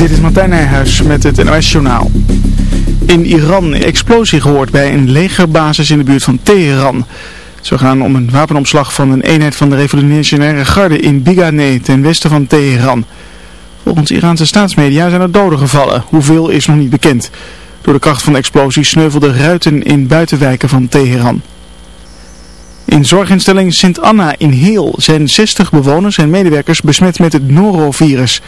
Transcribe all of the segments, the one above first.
Dit is Martijn Nijhuis met het NOS Journaal. In Iran een explosie gehoord bij een legerbasis in de buurt van Teheran. Zo gaan om een wapenomslag van een eenheid van de revolutionaire garde in Biganeh ten westen van Teheran. Volgens Iraanse staatsmedia zijn er doden gevallen. Hoeveel is nog niet bekend. Door de kracht van de explosie sneuvelden ruiten in buitenwijken van Teheran. In zorginstelling Sint Anna in Heel zijn 60 bewoners en medewerkers besmet met het norovirus.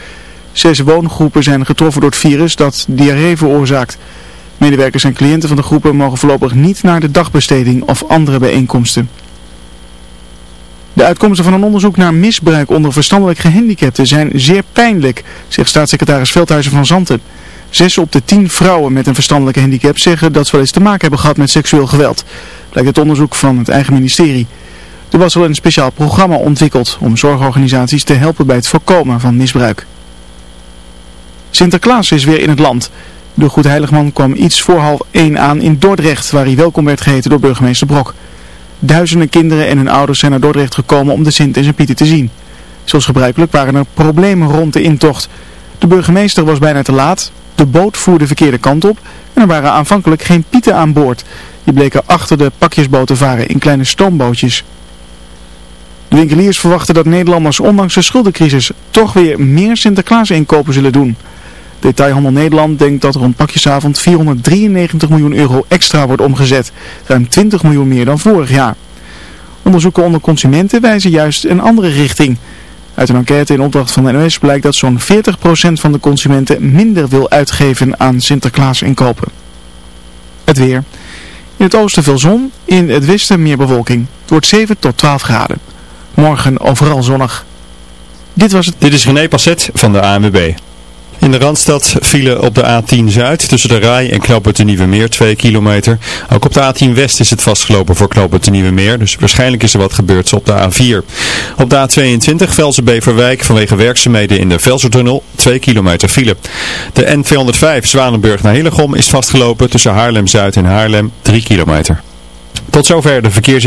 Zes woongroepen zijn getroffen door het virus dat diarree veroorzaakt. Medewerkers en cliënten van de groepen mogen voorlopig niet naar de dagbesteding of andere bijeenkomsten. De uitkomsten van een onderzoek naar misbruik onder verstandelijk gehandicapten zijn zeer pijnlijk, zegt staatssecretaris Veldhuizen van Zanten. Zes op de tien vrouwen met een verstandelijke handicap zeggen dat ze wel eens te maken hebben gehad met seksueel geweld. Blijkt het onderzoek van het eigen ministerie. Er was al een speciaal programma ontwikkeld om zorgorganisaties te helpen bij het voorkomen van misbruik. Sinterklaas is weer in het land. De Goedheiligman kwam iets voor half één aan in Dordrecht, waar hij welkom werd geheten door burgemeester Brok. Duizenden kinderen en hun ouders zijn naar Dordrecht gekomen om de Sint en zijn Pieten te zien. Zoals gebruikelijk waren er problemen rond de intocht. De burgemeester was bijna te laat, de boot voerde de verkeerde kant op en er waren aanvankelijk geen pieten aan boord. Die bleken achter de pakjesboot te varen in kleine stoombootjes. De winkeliers verwachten dat Nederlanders ondanks de schuldencrisis toch weer meer Sinterklaas inkopen zullen doen. Detailhandel Nederland denkt dat rond pakjesavond 493 miljoen euro extra wordt omgezet. Ruim 20 miljoen meer dan vorig jaar. Onderzoeken onder consumenten wijzen juist een andere richting. Uit een enquête in opdracht van de NOS blijkt dat zo'n 40% van de consumenten minder wil uitgeven aan Sinterklaas inkopen. Het weer. In het oosten veel zon, in het westen meer bewolking. Het wordt 7 tot 12 graden. Morgen overal zonnig. Dit was het. Dit is René Passet van de ANWB. In de Randstad vielen op de A10 Zuid tussen de Rai en Knoopert de Nieuwe Meer 2 kilometer. Ook op de A10 West is het vastgelopen voor Knoopert de Nieuwe Meer, dus waarschijnlijk is er wat gebeurd op de A4. Op de A22 Velsen-Beverwijk vanwege werkzaamheden in de Velsertunnel 2 kilometer file. De N205 Zwanenburg naar Hillegom is vastgelopen tussen Haarlem-Zuid en Haarlem 3 kilometer. Tot zover de verkeers...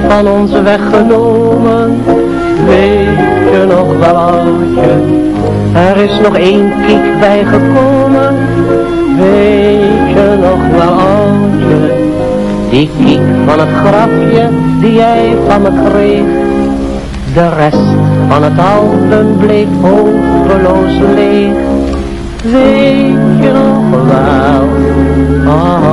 Van ons weggenomen, weet je nog wel oudje. Er is nog één kiek bijgekomen, weet je nog wel oudje. Die kiek van het grafje die jij van me kreeg. De rest van het album bleef hopeloos leeg. Weet je nog wel, oudje.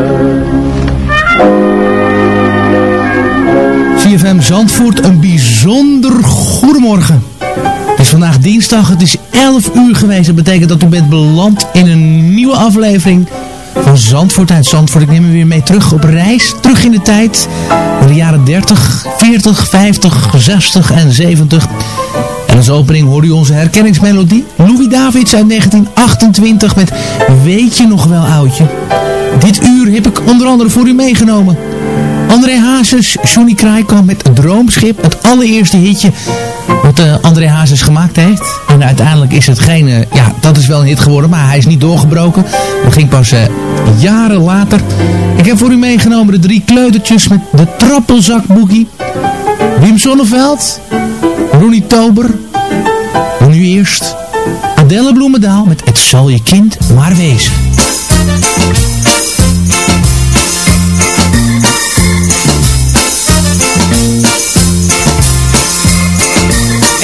CFM Zandvoort, een bijzonder goedemorgen. Het is vandaag dinsdag, het is 11 uur geweest. Dat betekent dat u bent beland in een nieuwe aflevering van Zandvoort uit Zandvoort. Ik neem u weer mee terug op reis, terug in de tijd. In de jaren 30, 40, 50, 60 en 70. En als opening hoorde u onze herkenningsmelodie. Louis Davids uit 1928 met Weet je nog wel oudje. Dit uur heb ik onder andere voor u meegenomen. André Hazes, Johnny Kraaikamp met Droomschip. Het allereerste hitje wat uh, André Hazes gemaakt heeft. En uiteindelijk is het geen... Uh, ja, dat is wel een hit geworden, maar hij is niet doorgebroken. Dat ging pas uh, jaren later. Ik heb voor u meegenomen de drie kleutertjes met de trappelzakboekie. Wim Sonneveld. Ronnie Tober. En nu eerst Adelle Bloemendaal met Het zal je kind maar wezen.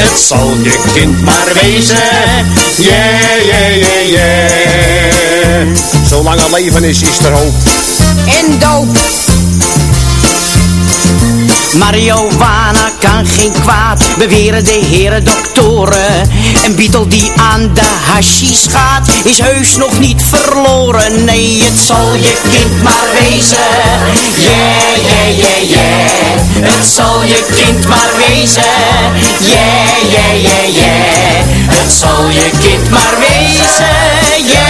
Het zal je kind maar wezen. Yeah, yeah, yeah, yeah. Zolang er leven is, is er hoop. En doop. Marihuana kan geen kwaad, beweren de heren doktoren. Een beetle die aan de hashies gaat, is heus nog niet verloren. Nee, het zal je kind maar wezen. Yeah, yeah, yeah, yeah. Het zal je kind maar wezen. Yeah, yeah, yeah, yeah. Het zal je kind maar wezen.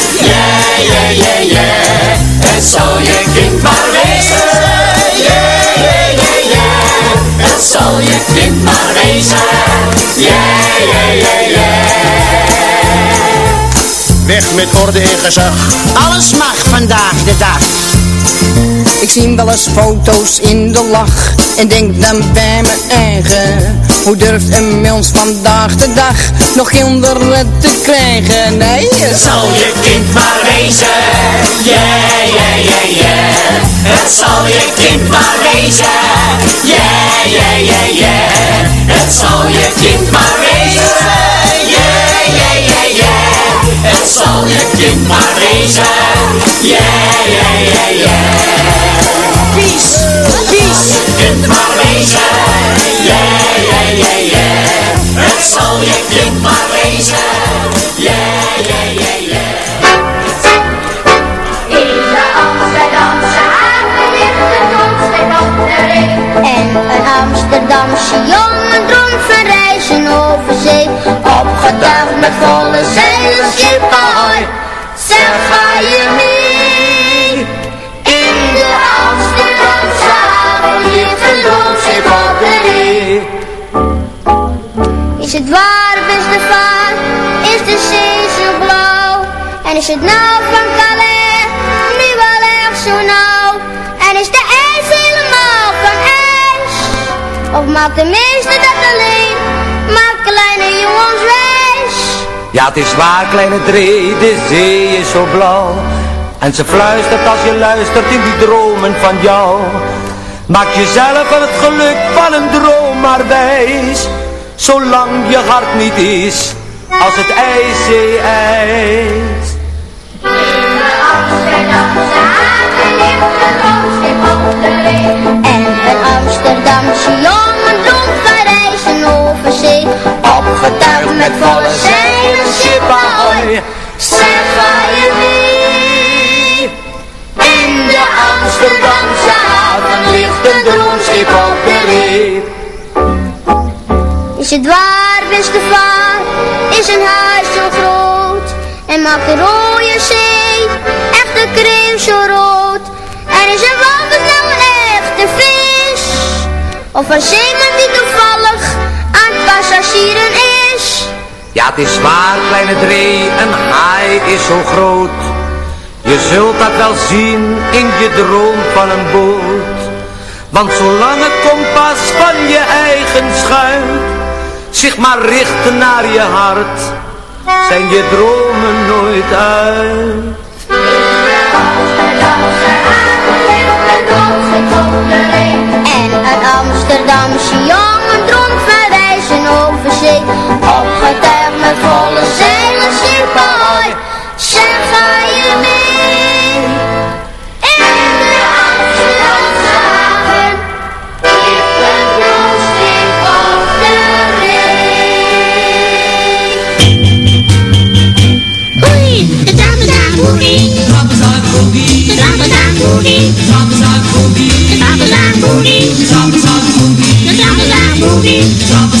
Yeah, yeah, yeah. Het zal je kind maar wezen. Yeah, yeah, yeah, yeah. Het zal je kind maar wezen. Yeah, yeah, yeah, yeah. Weg met orde en gezag. Alles mag vandaag de dag. Ik zie wel eens foto's in de lach en denk dan bij mijn eigen. Hoe durft een mens vandaag de dag nog kinderen te krijgen? Nee, het zal je kind maar wezen. Yeah, yeah, yeah, yeah. Het zal je kind maar wezen. Yeah, yeah, yeah, yeah. Het zal je kind maar wezen. Yeah, yeah, yeah, yeah. Het zal je kind maar wezen. Yeah, yeah, yeah, yeah. Peace, peace. Kind maar wezen. Yeah, yeah, yeah, yeah. Het zal je kind maar wezen. Yeah, yeah, yeah, yeah. In de Amsterdamse haven ligt een ring. En een Amsterdamse jongen droomt van reizen over zee. Opgetuigd met volle zeilen, schip ahoy. Zeg, ga je het waar, beste vaar? Is de zee zo blauw? En is het nou van Calais nu wel echt zo nauw? En is de ijs helemaal van ijs? Of maakt de meeste dat alleen? Maakt kleine jongens wijs? Ja, het is waar, kleine Dree, de zee is zo blauw. En ze fluistert als je luistert in die dromen van jou. Maak jezelf van het geluk van een droom maar wijs. Zolang je hart niet is als het ijzee ijs. In de Amsterdamse haven ligt een roodschip op de ring. En een Amsterdamse jongen droomt van reizen over zee. Opgetuigd met volle zeilen, schip ahoy. Zeg, ga je mee? In de Amsterdamse haven ligt een droomschip op de reep. Is het waar, beste vaar? Is een huis zo groot? En maakt de rode zee echt de kreeuw zo rood? En is een walvis nou een echte vis? Of een zeeman die toevallig aan passagieren is? Ja, het is waar, kleine Dree, een haai is zo groot. Je zult dat wel zien in je droom van een boot. Want zolang het kompas van je eigen schuit zich maar richt naar je hart, zijn je dromen nooit uit. En een Amsterdamse jongen droomt van over zee. Opgetuigd met volle zeilen, boogie, Zabazaga boogie, Zabazaga boogie, Zabazaga boogie, Zabazaga boogie, Zabazaga boogie, Zabazaga boogie, Zabazaga boogie,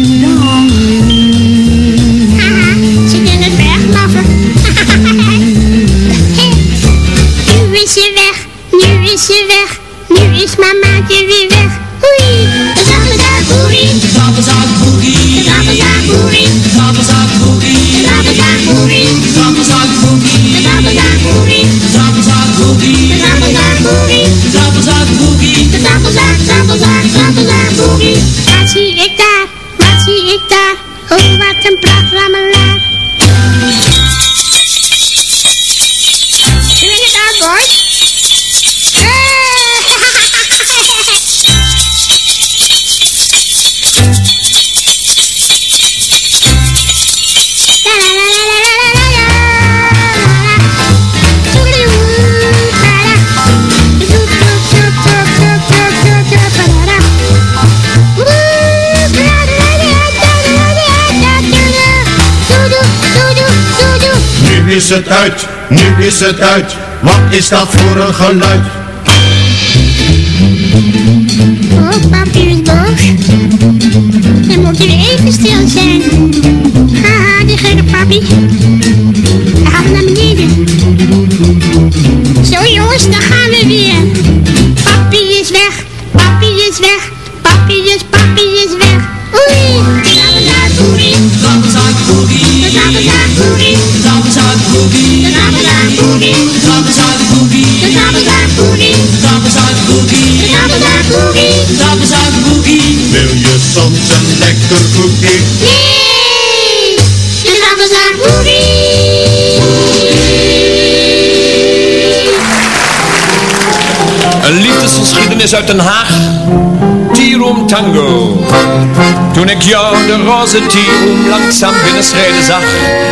Het uit, nu is het uit. Wat is dat voor een geluid? Oh, papi is boos. Dan moet weer even stil zijn. Haha, die gekke papi. Hij gaat naar beneden. Zo jongens, daar gaan we weer. Uit Den Haag. Room Tango. Toen ik jou de roze tea room langzaam binnenschrijden zag.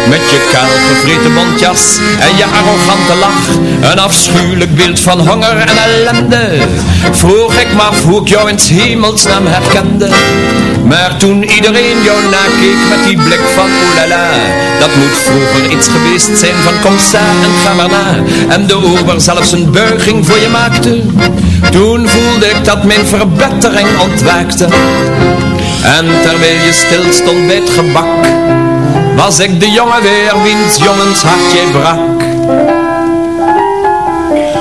Met je kaal gevreten bontjas en je arrogante lach. Een afschuwelijk beeld van honger en ellende. Vroeg ik me af hoe ik jou in hemelsnaam herkende. Maar toen iedereen jou nakeek met die blik van oelala Dat moet vroeger iets geweest zijn van kom sa en ga maar na En de ober zelfs een buiging voor je maakte Toen voelde ik dat mijn verbetering ontwaakte En terwijl je stil stond bij het gebak Was ik de jongen weer wiens jongens hart jij brak.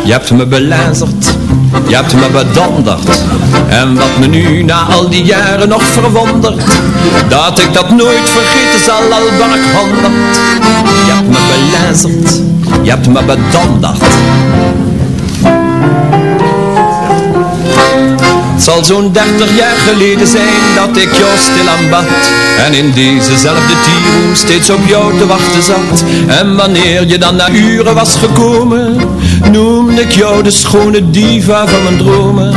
Je hebt me belazerd, je hebt me bedonderd. En wat me nu na al die jaren nog verwondert Dat ik dat nooit vergeten zal, al ben ik honderd. Je hebt me belazerd, je hebt me bedonderd Het zal zo'n dertig jaar geleden zijn dat ik jou stil aanbad. En in dezezelfde tierroom steeds op jou te wachten zat. En wanneer je dan na uren was gekomen Noemde ik jou de schone diva van mijn dromen.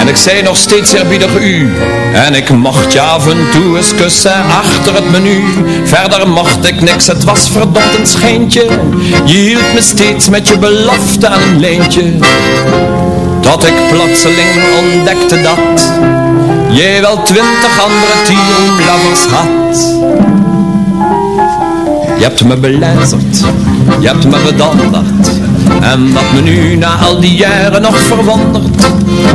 En ik zei nog steeds eerbiedig u. En ik mocht je af en toe eens kussen achter het menu. Verder mocht ik niks, het was verdomd een schijntje. Je hield me steeds met je belofte aan een lijntje Tot ik plotseling ontdekte dat Jij wel twintig andere teamlovers had. Je hebt me belazerd, je hebt me bedonderd. En wat me nu na al die jaren nog verwondert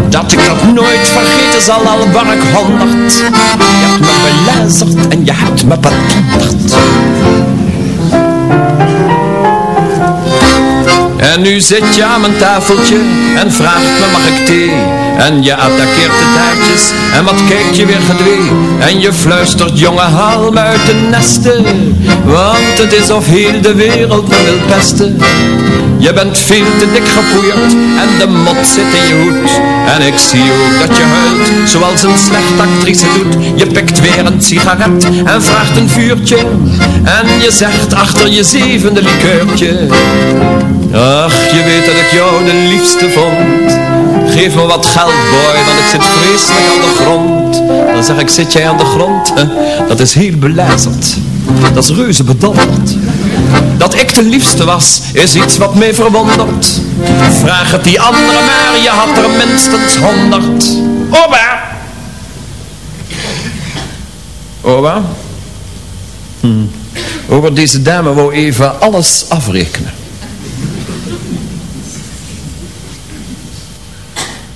Dat ik dat nooit vergeten zal al ben ik honderd. Je hebt me belazerd en je hebt me bedonderd En nu zit je aan mijn tafeltje en vraagt me mag ik thee En je attaqueert de taartjes en wat kijk je weer gedwee? En je fluistert jonge haal uit de nesten Want het is of heel de wereld me wil pesten. Je bent veel te dik gepoeierd en de mot zit in je hoed. En ik zie ook dat je huilt zoals een slechte actrice doet. Je pikt weer een sigaret en vraagt een vuurtje. En je zegt achter je zevende likeurtje Ach, je weet dat ik jou de liefste vond Geef me wat geld, boy, want ik zit vreselijk aan de grond Dan zeg ik, zit jij aan de grond? Dat is heel belazerd Dat is reuze bedonderd Dat ik de liefste was, is iets wat mij verwondert Vraag het die andere maar, je had er minstens honderd Oba! Oba? Hm. Over deze dame wou even alles afrekenen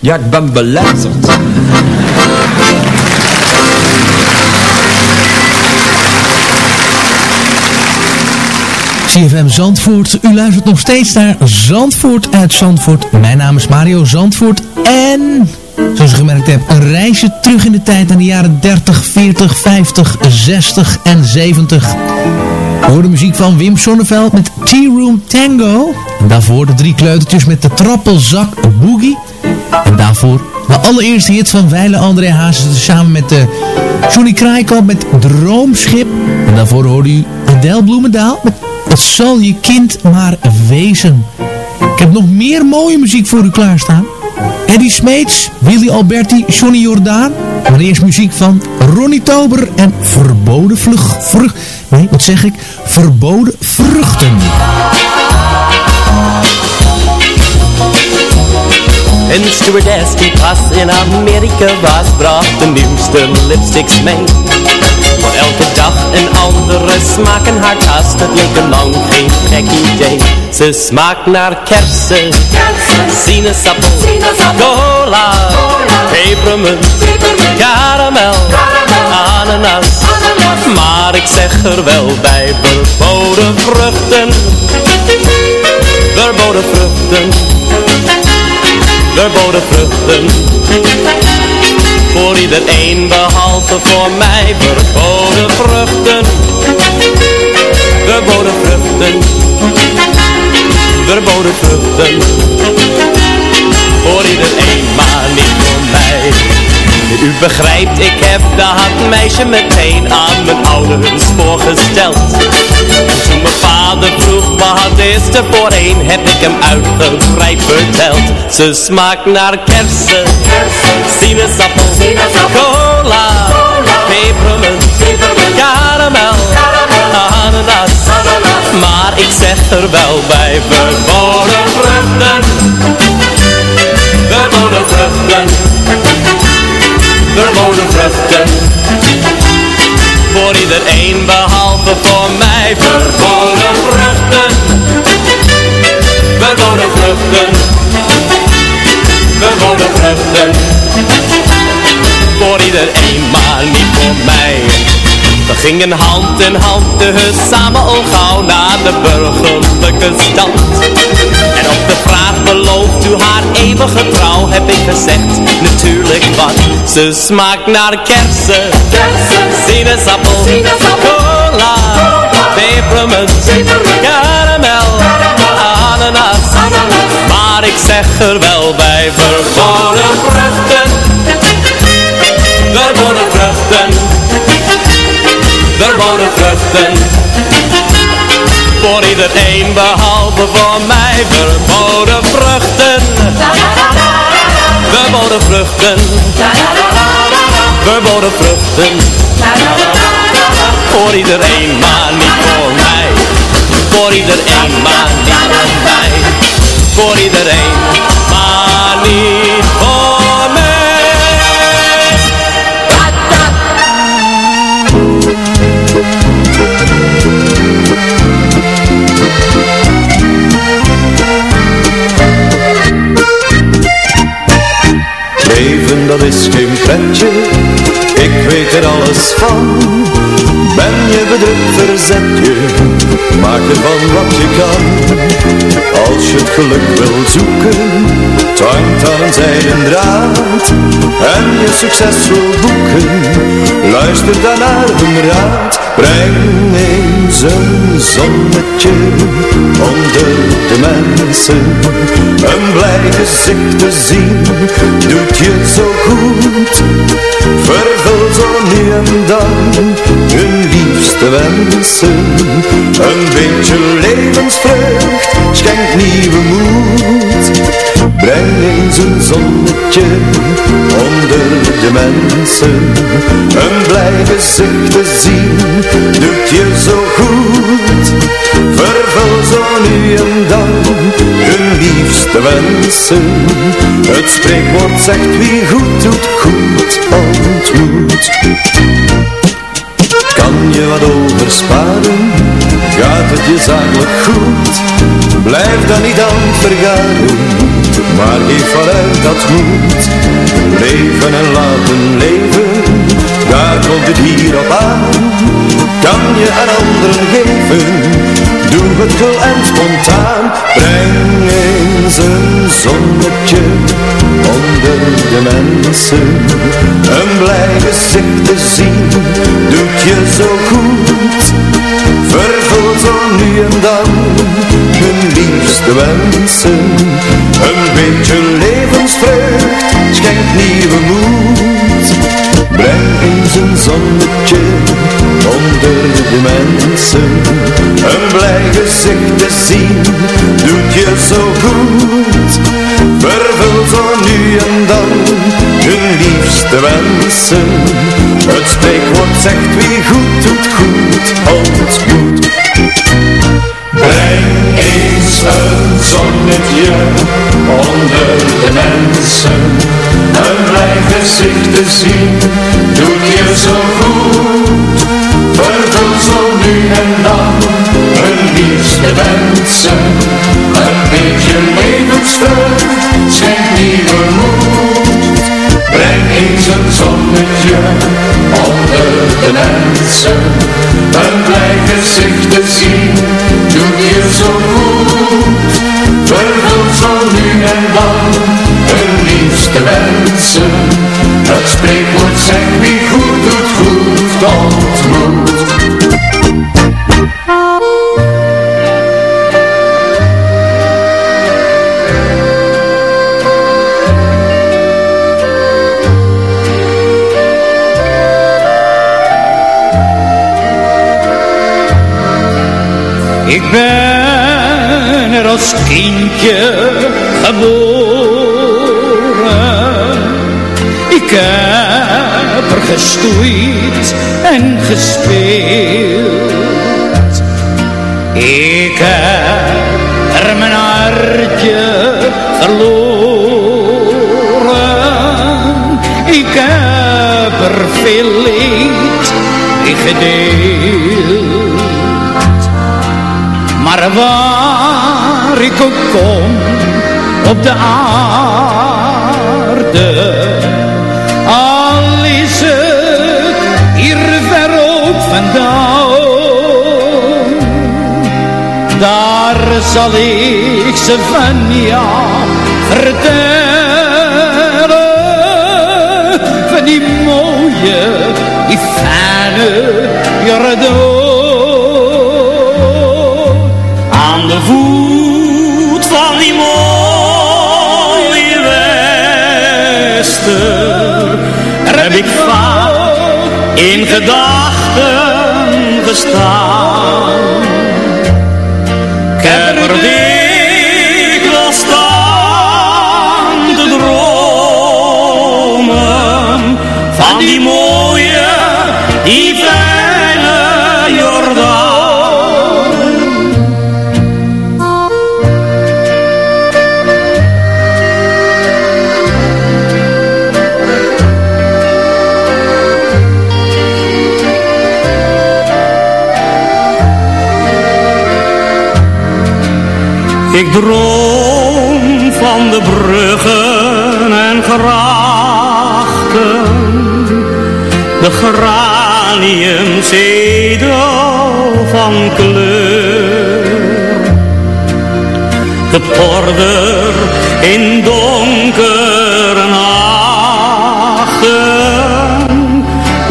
Ja, ik ben belazerd. CFM Zandvoort, u luistert nog steeds naar Zandvoort uit Zandvoort. Mijn naam is Mario Zandvoort en, zoals u gemerkt hebt, een reisje terug in de tijd naar de jaren 30, 40, 50, 60 en 70. We horen muziek van Wim Sonneveld met Tea Room Tango. En daarvoor de drie kleutertjes met de trappelzak Boogie. En daarvoor de allereerste hit van Weile André Hazes samen met uh, Johnny Kraaikamp met Droomschip. En daarvoor hoorde u Adele Bloemendaal met Wat zal je kind maar wezen. Ik heb nog meer mooie muziek voor u klaarstaan. Eddie Smeets, Willy Alberti, Johnny Jordaan. Maar eerst muziek van Ronnie Tober en Verboden Vlug... Vrucht, nee, wat zeg ik? Verboden Vruchten. Een stewardess die pas in Amerika was, bracht de nieuwste lipsticks mee. Voor elke dag een andere smaak en haar tas, dat leek een lang geen gek idee. Ze smaakt naar kersen, sinaasappel, cola, pepermunt, karamel, ananas. Maar ik zeg er wel bij, verboden vruchten, verboden vruchten verboden vruchten. Voor iedereen behalve voor mij verboden vruchten. Verboden vruchten. Verboden vruchten. Voor iedereen, maar niet voor mij. U begrijpt, ik heb dat meisje meteen aan mijn ouders voorgesteld. Toen mijn vader vroeg wat is er voor een, heb ik hem uitgebreid verteld. Ze smaakt naar kersen, sinaasappel, cola, pepermunt, karamel, ananas. Maar ik zeg er wel bij, verboden vruchten, Voor iedereen, maar niet voor mij. We gingen hand in hand dus samen al gauw naar de burgerlijke stand. En op de vraag belooft u haar eeuwige trouw heb ik gezegd, natuurlijk wat. Ze smaakt naar kersen, sinaasappel, cola, pepermunt, karamel, ananas. Maar ik zeg er wel bij, verboden vruchten, verboden vruchten verboden vruchten. Voor iedereen behalve voor mij verboden vruchten. Verboden vruchten. Verboden vruchten. Voor iedereen, maar niet voor mij. Voor iedereen, maar niet voor mij. Voor iedereen, maar niet voor Leven dat is geen pretje, ik weet er alles van. Ben je bedrukt, verzet je, maak ervan wat je kan. Als je het geluk wil zoeken, het hangt aan een draad. En je succes wil boeken, luister dan naar hun raad. Breng eens een zonnetje onder de mensen. Een blij gezicht te zien, doet je zo goed. Vervul zo nu en dan hun liefste wensen. Een beetje levensvreugd schenkt nieuwe moed. Breng eens een zonnetje onder de mensen. Een blij gezicht te zien, doet je zo goed. Vervul zo nu en dan hun liefste wensen. Het spreekwoord zegt wie goed doet, goed ontmoet. Kan je wat oversparen, gaat het je zakelijk goed. Blijf dan niet aan het vergaren, maar geef vanuit dat moet. Leven en laten leven, daar komt het hier op aan. Kan je aan anderen geven, doe het gul en spontaan. Breng eens een zonnetje onder de mensen. Een blij gezicht te zien, doet je zo goed. Vervul zo nu en dan hun liefste wensen. Een beetje levensvreugd schenkt nieuwe moed. Breng eens een zonnetje onder de mensen. Een blij gezicht te zien, doet je zo goed. Vervul zo nu en dan hun liefste wensen. Het spreekwoord zegt wie goed doet, goed ontmoet. Breng eens een zonnetje onder de mensen. Een blij gezicht te zien, doet je zo goed. Vervul zo nu en dan hun liefste wensen. Een beetje levensvreugd, mensen. Een blij gezicht te zien, doet je zo goed. Vervul zo nu en dan hun liefste wensen. Het spreekwoord als kindje geboren. Ik heb er gestoeid en gespeeld. Ik heb er mijn hartje verloren. Ik heb er veel leed in gedeeld. Maar waar ik ook kom op de aarde, al is het hier ver ook vandaan, daar zal ik ze van jou vertellen, van die mooie, die fijne Jordaan. Aan de voet wester heb ik vaak in gedachten gestaan. Ik heb er dikwijls staan te dromen van die mooie, droom van de bruggen en grachten, de graniumzedel van kleur. De porder in donkere nachten,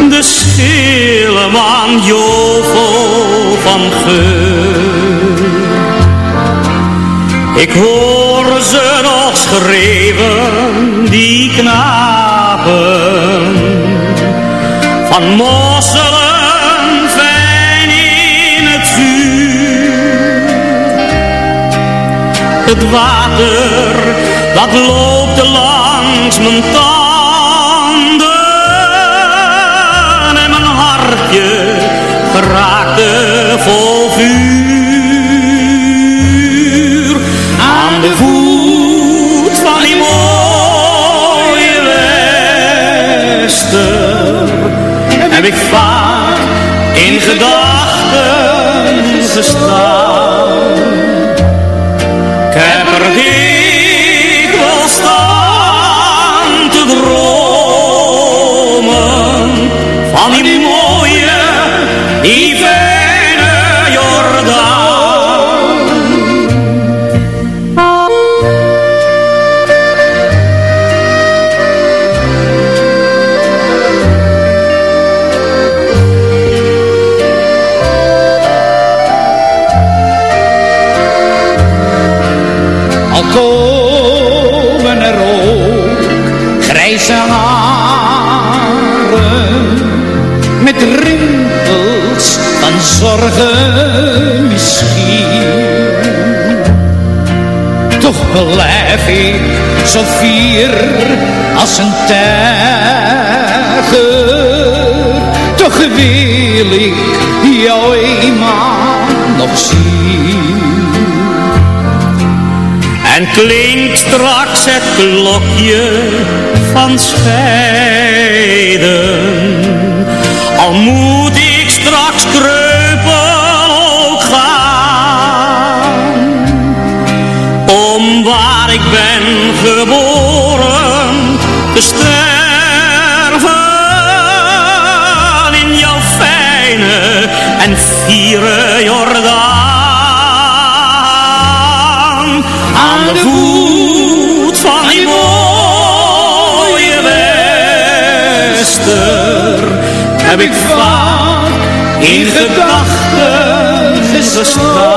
de schille man van geur. Ik hoor ze nog schreeuwen, die knapen, van mosselen fijn in het vuur. Het water, dat loopt langs mijn tanden. En mijn hartje raakte vol vuur wester heb ik vaak in gedachten gestaan. Van zorgen misschien. Toch blijf ik zo fier als een tijger. Toch wil ik jou eenmaal nog zien. En klinkt straks het klokje van scheiden. Al moet ik straks en vieren Jordaan aan de voet van die mooie wester heb ik vaak in gedachten gestaan.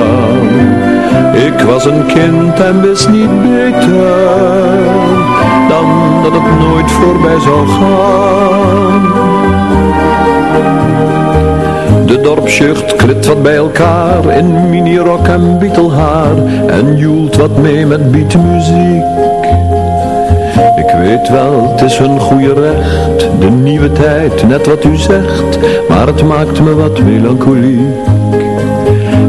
Ik was een kind en wist niet beter dan dat het nooit voorbij zou gaan. De dorpsjucht krit wat bij elkaar in minirok en bietelhaar en joelt wat mee met beatmuziek. Ik weet wel, het is hun goede recht, de nieuwe tijd, net wat u zegt, maar het maakt me wat melancholiek.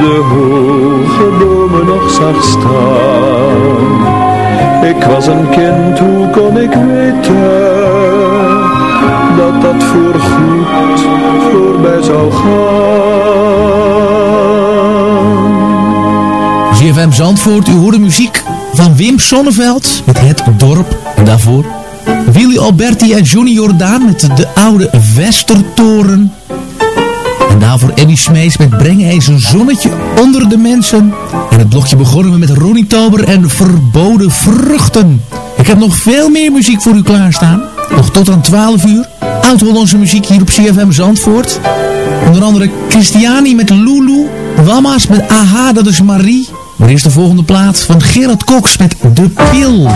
de hoge bomen nog zag staan. Ik was een kind, hoe kon ik weten dat dat voorgoed voorbij zou gaan? ZFM Zandvoort, u hoorde muziek van Wim Sonneveld met Het Dorp. En daarvoor Willy Alberti en Johnny Jordaan met de oude Westertoren. En daarvoor Eddie Smees met Breng eens een zonnetje onder de mensen. En het blokje begonnen we met Ronnie Tober en Verboden Vruchten. Ik heb nog veel meer muziek voor u klaarstaan. Nog tot aan 12 uur. Oud-Hollandse muziek hier op CFM Zandvoort. Onder andere Christiani met Lulu. Wamma's met Aha, dat is Marie. Maar eerst de volgende plaats van Gerard Cox met De Pil.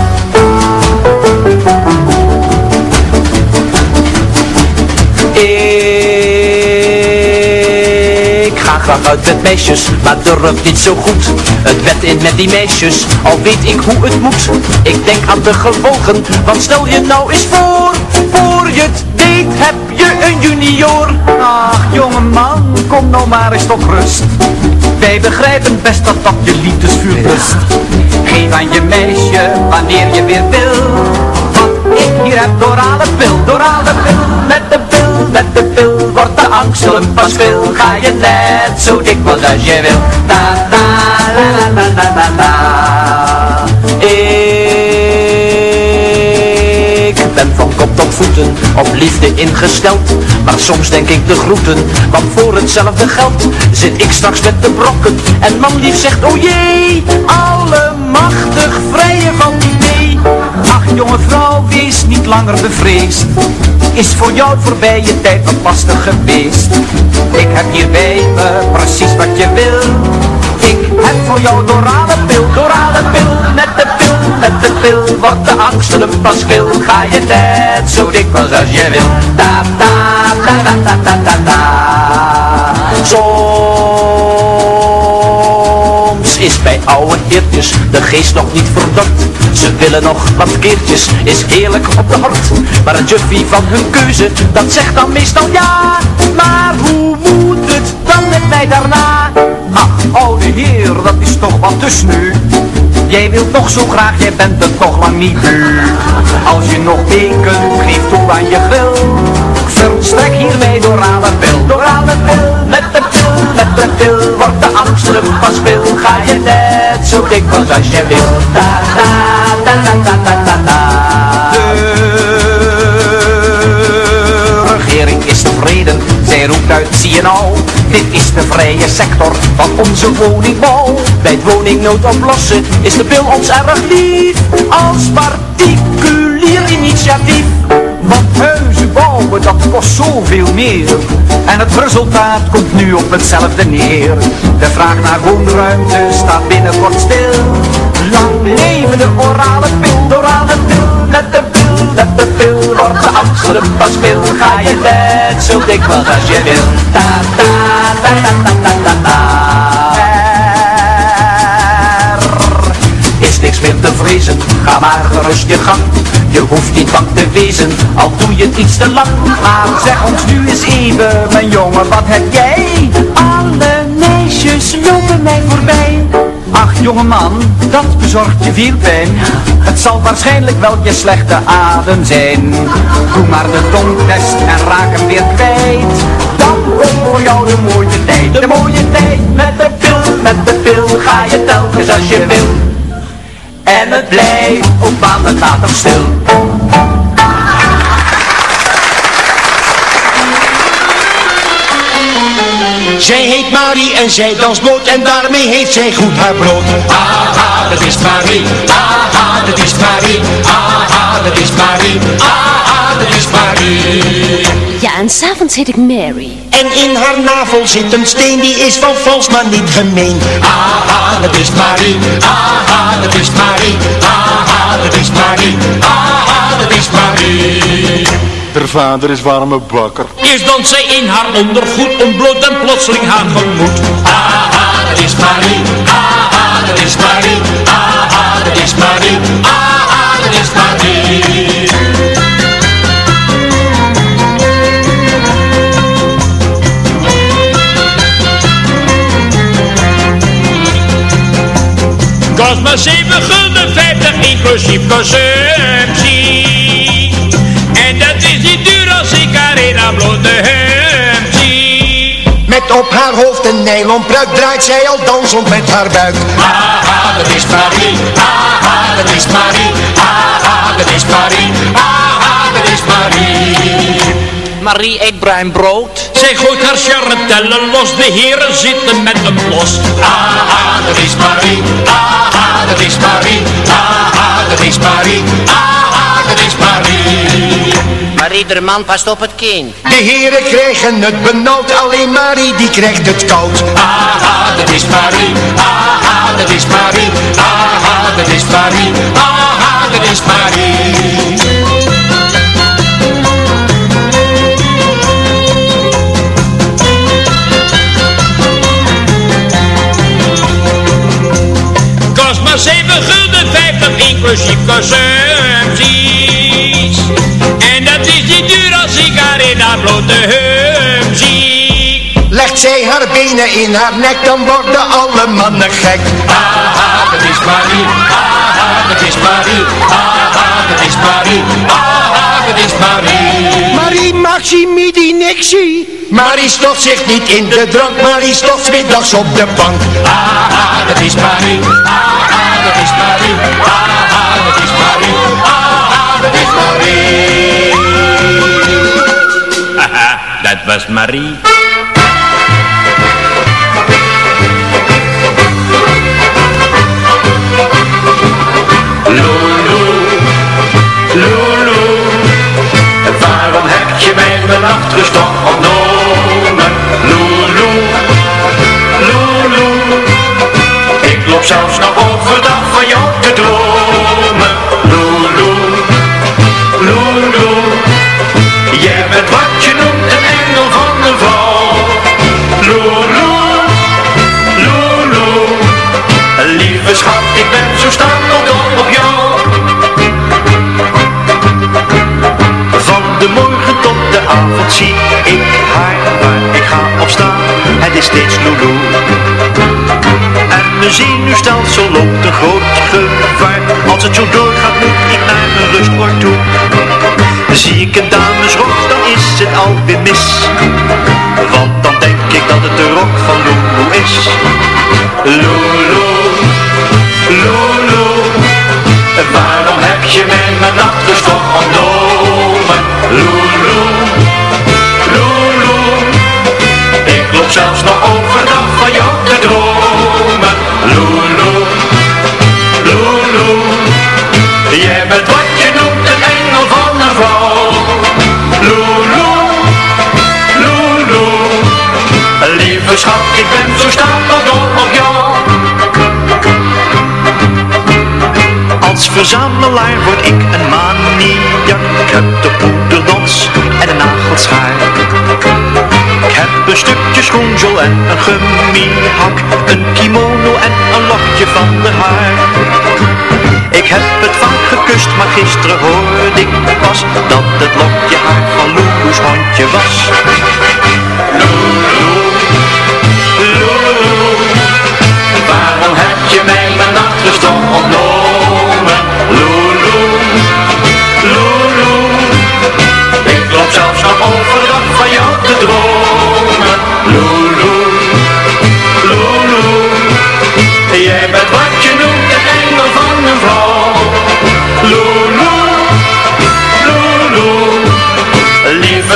Ga graag uit met meisjes, maar durf niet zo goed. Het bed in met die meisjes, al weet ik hoe het moet. Ik denk aan de gevolgen, want stel je nou eens voor. Voor je het weet heb je een junior. Ach jongeman, kom nou maar eens tot rust. Wij begrijpen best dat dat je liefdesvuur blust Geef aan je meisje wanneer je weer wil. Want ik hier heb dorale pil, dorale pil. Met de pil, met de pil wordt de angst pas veel. Ga je net zo dikwijls als je wil. Na, na, la, la, la, la, la. Ik ben van kop tot voeten op liefde ingesteld. Maar soms denk ik de groeten Want voor hetzelfde geld zit ik straks met de brokken. En man lief zegt oh jee Allemachtig vrije van idee Ach jonge vrouw, wees niet langer bevreesd. Is voor jou voorbij je tijd wat lastig geweest. Ik heb hier bij me precies wat je wil. Ik heb voor jou dorale pil, dorale pil. Met de pil, met de pil Wordt de angsten een pas kil Ga je net zo dikwijls als je wil. Ta ta ta ta ta Soms is bij oude heertjes de geest nog niet verdord Ze willen nog wat keertjes, is heerlijk op de hort Maar een juffie van hun keuze, dat zegt dan meestal ja. Maar hoe moet het dan met mij daarna? Ach oude heer, dat is toch wat dus nu. Jij wilt toch zo graag, jij bent het toch lang niet nu. Als je nog weken geef toe aan je gril Verstrek hiermee door aan de pil, door aan de pil Met de pil, met de pil wordt de angst terug pas veel Ga je net zo dikwijls als je wil ta ta ta ta ta ta ta De regering is tevreden, zij roept uit, zie je nou Dit is de vrije sector van onze woningbouw. Bij het woningnood oplossen is de pil ons erg lief. Als particulier initiatief. Want huizen bouwen, dat kost zoveel meer. En het resultaat komt nu op hetzelfde neer. De vraag naar woonruimte staat binnenkort stil. Lang leven de orale pil, orale pil, met de pil, met de pil. Wordt de Amsterdam pas pil, ga je net zo dikwijls als je wil. Ta ta ta ta ta ta ta ta. Is niks meer te vrezen, ga maar gerust je gang. Je hoeft niet bang te wezen, al doe je het iets te lang. Maar zeg ons nu eens even, mijn jongen, wat heb jij? Alle meisjes lopen mij voorbij. Ach jongeman, dat bezorgt je veel pijn. Het zal waarschijnlijk wel je slechte adem zijn. Doe maar de tongtest en raak hem weer kwijt. Dan komt voor jou de mooie tijd, de mooie tijd. Met de pil, met de pil, ga je telkens als je wil. En het blijft op maanden later stil. Zij heet Marie en zij danst bloot en daarmee heeft zij goed haar brood. Aha, dat is Marie. Aha, dat is Marie. Aha, dat is Marie. Aha, dat is Marie. En s'avonds heet ik Mary. En in haar navel zit een steen die is van vals maar niet gemeen. Aha, dat is Marie. Aha, dat is Marie. Aha, dat is Marie. Aha, dat is Marie. Der vader is warme bakker. Eerst danst zij in haar ondergoed, ontbloot en plotseling haar gemoed. Aha, dat is Marie. Consumptie. En dat is niet duur als ik haar in haar blonde hemd zie. Met op haar hoofd een nylon pruik draait zij al dansend met haar buik. Aha, dat is Marie. Aha, dat is Marie. Aha, dat is Marie. Aha, dat is Marie. Marie eet bruin brood. Zij gooit haar charretellen los, de heren zitten met hem los. Aha, dat is Marie. Aha, dat is Marie. Aha, dat is Marie. Aha, dat is Marie. Maar iedere man past op het kind. De heren krijgen het benauwd, alleen Marie die krijgt het koud. Aha, dat is Marie. Aha, dat is Marie. Aha, dat is Marie. Aha, dat is Marie. Inclusief consumpties. En dat is niet duur als ik haar in haar blote hemd zie. Legt zij haar benen in haar nek, dan worden alle mannen gek. Aha, dat is Marie. Aha, dat is Marie. Aha, dat is Marie. Aha, dat is Marie. Marie Maximidi Nixie. Marie stopt zich niet in de drank, Marie stopt middags op de bank. Aha, dat is Marie. Aha, dat is Marie. Aha, dat is Marie. Aha, dat is Marie. Haha, dat was Marie. Lulu, waarom heb je mij mijn nachtrust ontnomen? Lulu, Lulu, ik loop zelfs nog te dromen. Lulu, Lulu, jij bent wat je noemt een engel van een vrouw. Lulu, Lulu, lieve schat, ik ben zo stapelgek op jou. Van de morgen tot de avond zie ik haar waar ik ga op staan. Het is steeds Lulu. En mijn zenuwstelsel loopt een groot gevaar. Als het zo doorgaat moet ik naar mijn rustoord toe. Zie ik een damesrok, dan is het alweer mis. Want dan denk ik dat het de rok van Lulu is. Lulu, Lulu, waarom heb je mij mijn nachtrust toch? het wat je noemt een engel van een vrouw. Loeloe, loeloe, lieve schat, ik ben zo stapel op jou. Als verzamelaar word ik een maniak. Ik heb de poederdots en een nagelschaar. Ik heb een stukje schoenzel en een gummihak. Een kimono en een lokje van de haar. Gekust, maar gisteren hoorde ik pas dat het lokje haar van Loeloes hondje was. Loeloe, Loeloe, waarom heb je mij mijn nachtrust ontnomen?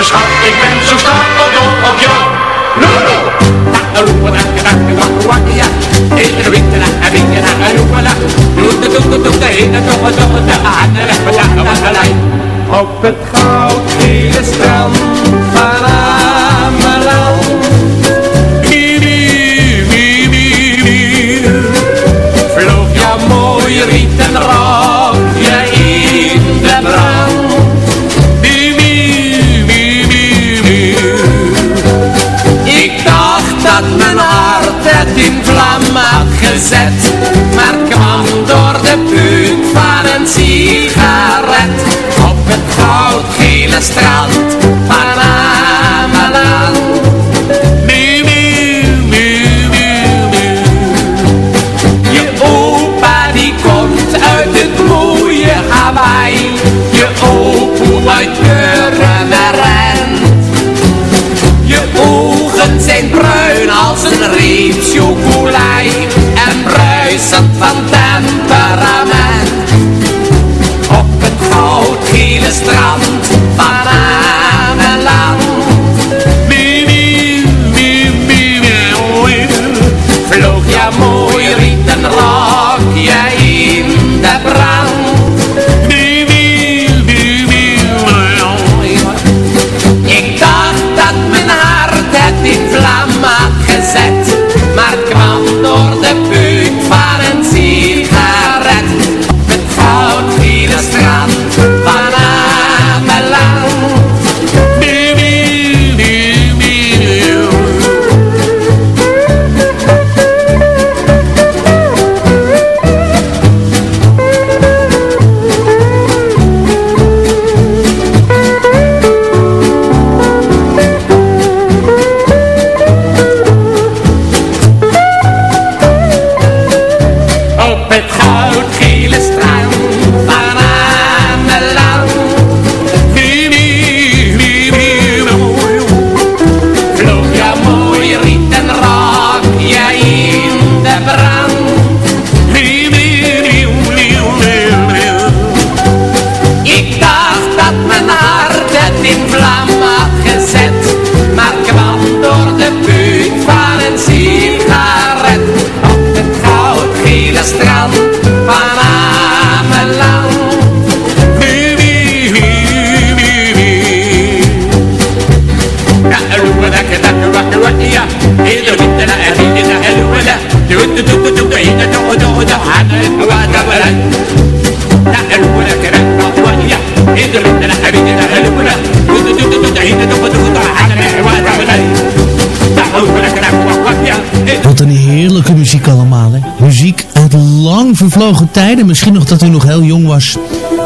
Schat, ik ben zo stapeldol op jou. Loeloe. Op het goudgele strand van Ameland Vloog jouw mooie rieten gezet Maar kwam door de punt van een sigaret. Op het goudgele strand van Ameland Je opa die komt uit het mooie Hawaii. Je opa uit Purmerend Je ogen zijn bruin als een reep bruisend van muziek allemaal. Muziek uit lang vervlogen tijden. Misschien nog dat u nog heel jong was.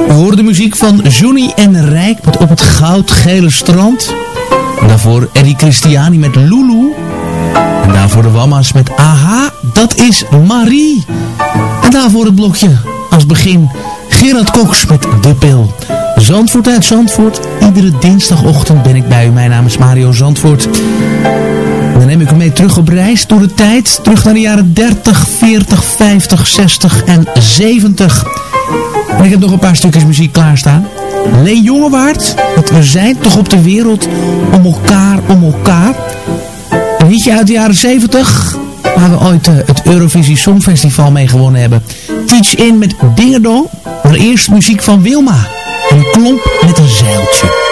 We hoorden de muziek van Johnny en Rijk met Op het goudgele strand. En daarvoor Eddie Christiani met Lulu. En daarvoor de Wamma's met Aha, dat is Marie. En daarvoor het blokje als begin Gerard Koks met De Pil. Zandvoort uit Zandvoort. Iedere dinsdagochtend ben ik bij u. Mijn naam is Mario Zandvoort. Neem ik u mee terug op reis door de tijd. Terug naar de jaren 30, 40, 50, 60 en 70. En ik heb nog een paar stukjes muziek klaarstaan. Leen Jongewaard, het We zijn toch op de wereld om elkaar, om elkaar. Een liedje uit de jaren 70, waar we ooit eh, het Eurovisie Songfestival mee gewonnen hebben. Teach In met Dingerdong, maar eerst muziek van Wilma. Een klomp met een zeiltje.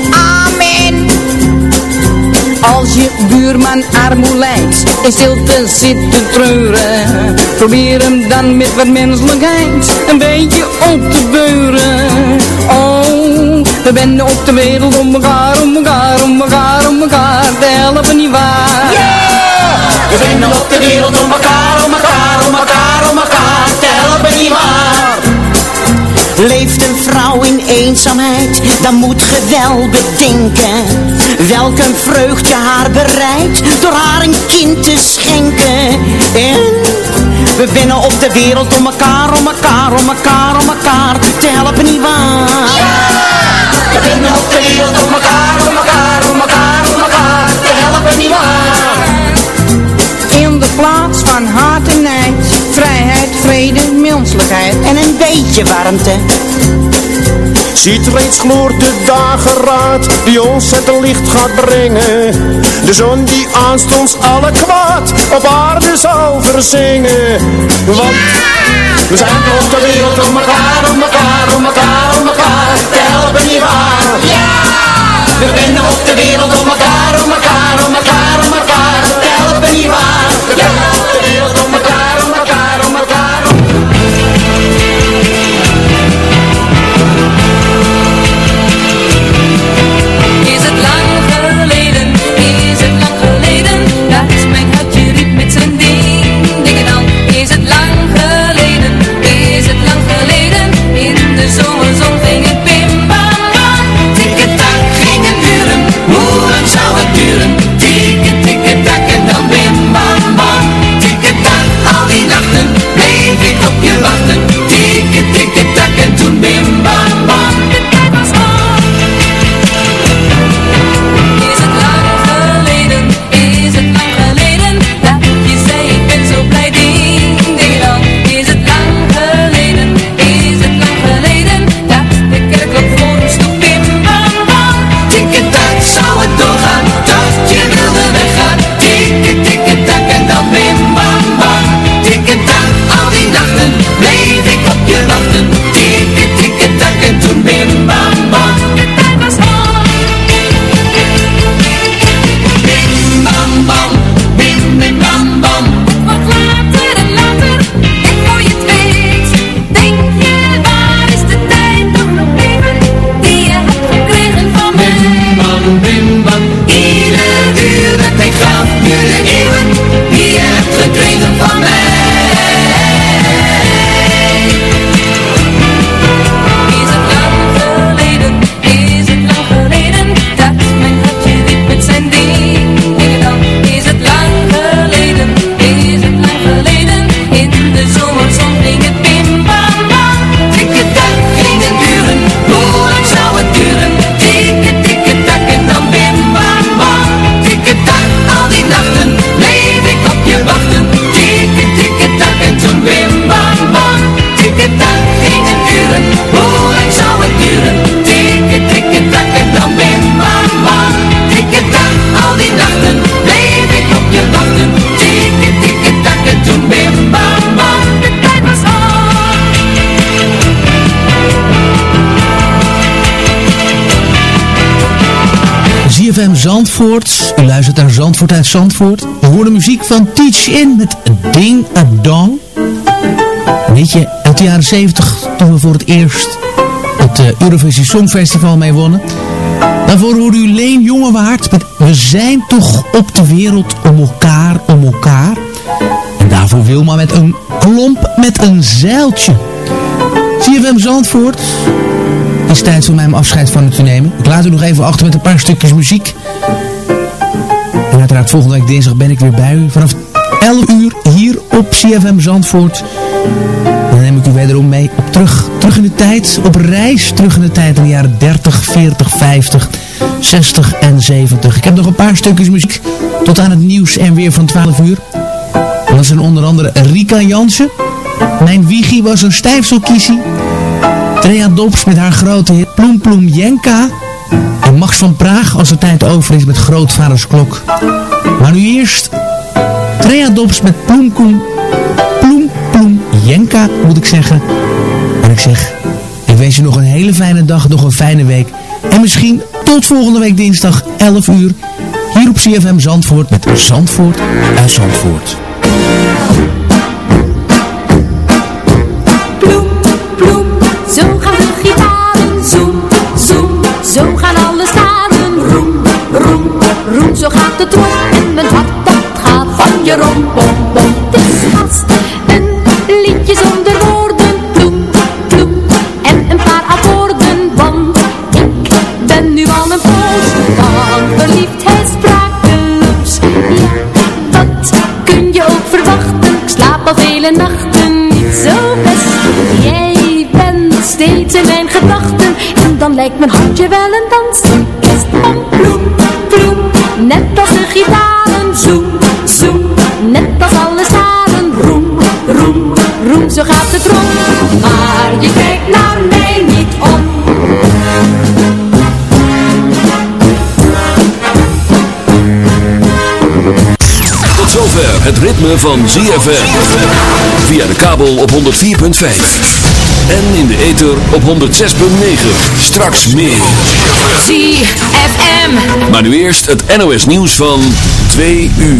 Als je buurman armoe lijdt, in stilte zit te treuren. Probeer hem dan met wat menselijkheid een beetje op te beuren. Oh, we benden op de wereld om elkaar, om elkaar, om elkaar, om elkaar te helpen, nietwaar? We zijn op de wereld om elkaar, om elkaar, om elkaar, om elkaar te helpen, nietwaar? Leeft een vrouw in eenzaamheid, dan moet ge wel bedenken Welk een vreugde haar bereidt, door haar een kind te schenken En we binnen op de wereld om elkaar, om elkaar, om elkaar, om elkaar te helpen, nietwaar? En een beetje warmte Ziet reeds gloort de dageraad die ons het licht gaat brengen. De zon die aanstonds alle kwaad op aarde zal verzingen. Want we zijn op de wereld om elkaar, om elkaar, om elkaar, om elkaar te helpen, nietwaar? Ja! We binnen op de wereld om elkaar, om elkaar, om elkaar, Zandvoort. U luistert naar Zandvoort uit Zandvoort. We horen muziek van Teach In met Ding a Dong. Weet je, uit de jaren 70 toen we voor het eerst het uh, Eurovisie Songfestival mee wonnen. Daarvoor hoorde u Leen Jongewaard met We zijn toch op de wereld om elkaar, om elkaar. En daarvoor Wilma met een klomp met een zeiltje. CFM Zandvoort. Het is tijd voor mij om afscheid van u te nemen. Ik laat u nog even achter met een paar stukjes muziek. En uiteraard volgende week dinsdag ben ik weer bij u. Vanaf 11 uur hier op CFM Zandvoort. Dan neem ik u wederom mee op terug, terug in de tijd. Op reis terug in de tijd in de jaren 30, 40, 50, 60 en 70. Ik heb nog een paar stukjes muziek tot aan het nieuws en weer van 12 uur. En dat zijn onder andere Rika Jansen. Mijn wiegie was een stijfselkiesie. Trea Dobbs met haar grote hit Ploem Jenka. En Max van Praag als de tijd over is met Grootvaders Klok. Maar nu eerst Trea Dobbs met Ploem Ploem, Ploem Jenka moet ik zeggen. En ik zeg, ik wens je nog een hele fijne dag, nog een fijne week. En misschien tot volgende week dinsdag 11 uur. Hier op CFM Zandvoort met Zandvoort uit Zandvoort. De en mijn hart dat gaat van je rom, bom, bom. Het is haast een liedje zonder woorden, ploem, ploem, en een paar akkoorden, want ik ben nu al een poos van verliefdheid sprakeloos. Ja, wat kun je ook verwachten, ik slaap al vele nachten niet zo best. Jij steeds in mijn gedachten En dan lijkt mijn hartje wel een dansorkest zo gaat het rond Maar je kijkt naar mij niet om Tot zover het ritme van ZFM Via de kabel op 104.5 en in de ether op 106.9. Straks meer. ZFM. Maar nu eerst het NOS nieuws van 2 uur.